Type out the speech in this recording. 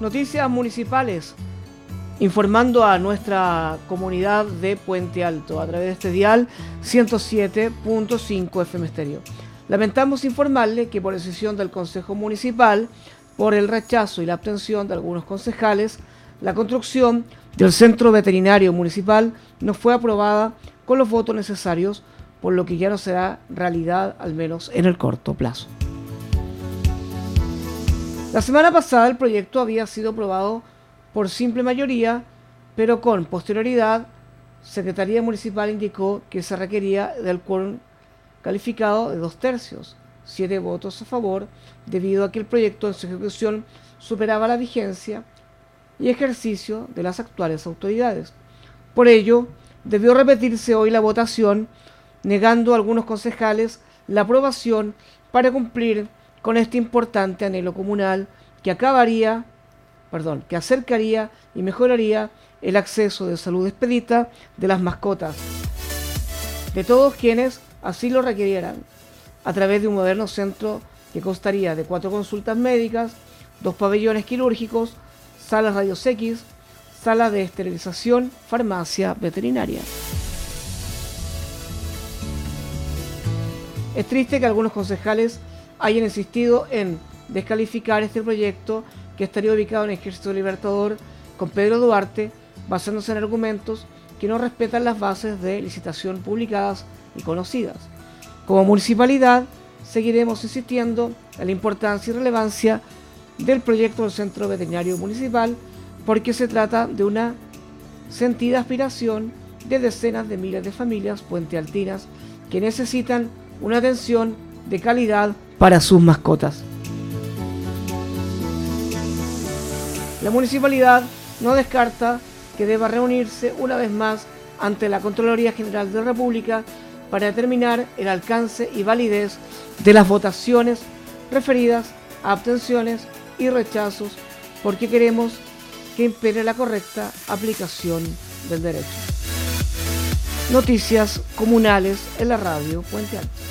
Noticias municipales. Informando a nuestra comunidad de Puente Alto a través de este dial 107.5 FM Estéreo. Lamentamos informarle que por decisión del Consejo Municipal, por el rechazo y la abstención de algunos concejales, la construcción del Centro Veterinario Municipal no fue aprobada con los votos necesarios, por lo que ya no será realidad, al menos en el corto plazo. La semana pasada el proyecto había sido aprobado por simple mayoría, pero con posterioridad, Secretaría Municipal indicó que se requería del quórum calificado de dos tercios, siete votos a favor, debido a que el proyecto en su ejecución superaba la vigencia y ejercicio de las actuales autoridades. Por ello, debió repetirse hoy la votación, negando a algunos concejales la aprobación para cumplir con este importante anhelo comunal que acabaría, perdón, que acercaría y mejoraría el acceso de salud expedita de las mascotas de todos quienes así lo requirieran, a través de un moderno centro que constaría de cuatro consultas médicas, dos pabellones quirúrgicos, salas rayos X, sala de esterilización, farmacia veterinaria. Es triste que algunos concejales hayan insistido en descalificar este proyecto que estaría ubicado en el Ejército Libertador con Pedro Duarte, basándose en argumentos que no respetan las bases de licitación publicadas y conocidas. Como municipalidad, seguiremos insistiendo en la importancia y relevancia del proyecto del Centro Veterinario Municipal porque se trata de una sentida aspiración de decenas de miles de familias puentealtinas que necesitan una atención de calidad para sus mascotas. La municipalidad no descarta que deba reunirse una vez más ante la Contraloría General de la República para determinar el alcance y validez de las votaciones referidas a abstenciones y rechazos porque queremos que impere la correcta aplicación del derecho. Noticias comunales en la radio Puente Alto.